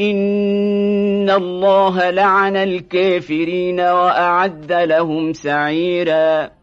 إن الله لعن الكافرين وأعد لهم سعيراً